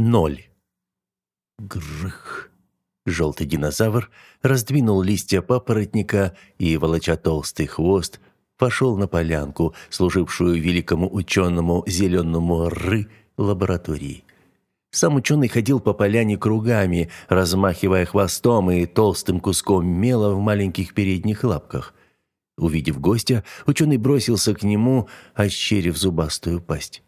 Ноль. Грых. Желтый динозавр раздвинул листья папоротника и, волоча толстый хвост, пошел на полянку, служившую великому ученому зеленому ры лаборатории. Сам ученый ходил по поляне кругами, размахивая хвостом и толстым куском мела в маленьких передних лапках. Увидев гостя, ученый бросился к нему, ощерив зубастую пасть.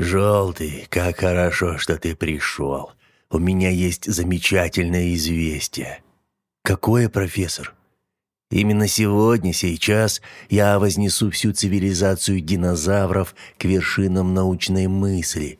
«Желтый, как хорошо, что ты пришел. У меня есть замечательное известие». «Какое, профессор?» «Именно сегодня, сейчас я вознесу всю цивилизацию динозавров к вершинам научной мысли».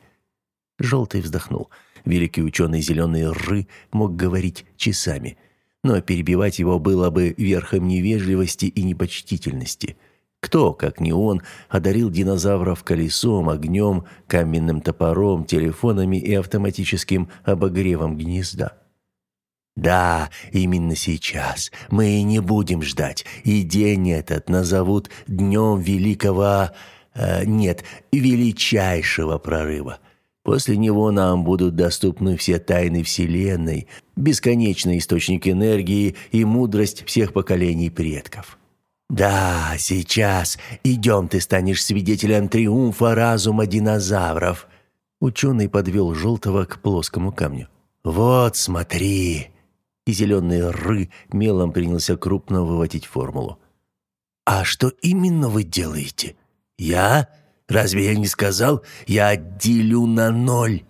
Желтый вздохнул. Великий ученый Зеленый Ры мог говорить часами, но перебивать его было бы верхом невежливости и непочтительности – кто, как не он, одарил динозавров колесом, огнем, каменным топором, телефонами и автоматическим обогревом гнезда? Да, именно сейчас. Мы и не будем ждать. И день этот назовут днем великого... Э, нет, величайшего прорыва. После него нам будут доступны все тайны Вселенной, бесконечный источник энергии и мудрость всех поколений предков. «Да, сейчас. Идем, ты станешь свидетелем триумфа разума динозавров». Ученый подвел желтого к плоскому камню. «Вот, смотри!» И зеленый ры мелом принялся крупно выводить формулу. «А что именно вы делаете? Я? Разве я не сказал? Я делю на ноль!»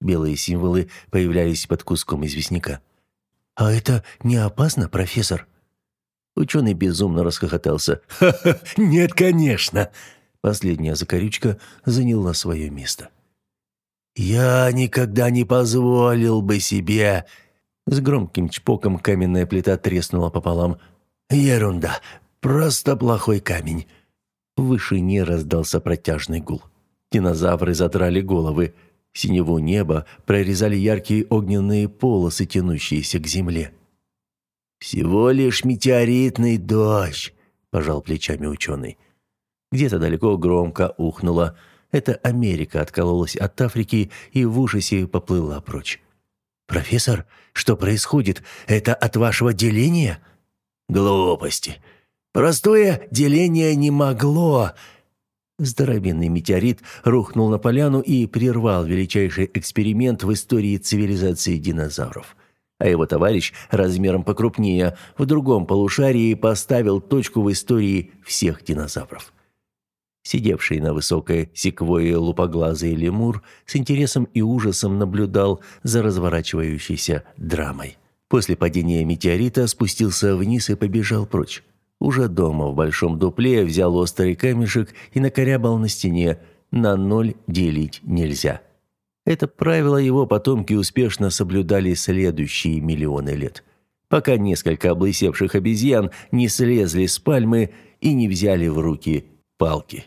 Белые символы появлялись под куском известняка. «А это не опасно, профессор?» Ученый безумно расхохотался. «Ха-ха, нет, конечно!» Последняя закорючка заняла свое место. «Я никогда не позволил бы себе...» С громким чпоком каменная плита треснула пополам. «Ерунда! Просто плохой камень!» В вышине раздался протяжный гул. Динозавры задрали головы. Синеву неба прорезали яркие огненные полосы, тянущиеся к земле. «Всего лишь метеоритный дождь», – пожал плечами ученый. Где-то далеко громко ухнуло. Это Америка откололась от Африки и в ужасе поплыла прочь. «Профессор, что происходит? Это от вашего деления?» «Глупости. Простое деление не могло...» Здоровенный метеорит рухнул на поляну и прервал величайший эксперимент в истории цивилизации динозавров а его товарищ, размером покрупнее, в другом полушарии поставил точку в истории всех динозавров. Сидевший на высокой секвойе лупоглазый лемур с интересом и ужасом наблюдал за разворачивающейся драмой. После падения метеорита спустился вниз и побежал прочь. Уже дома в большом дупле взял острый камешек и накорябал на стене «на ноль делить нельзя». Это правило его потомки успешно соблюдали следующие миллионы лет, пока несколько облысевших обезьян не слезли с пальмы и не взяли в руки палки.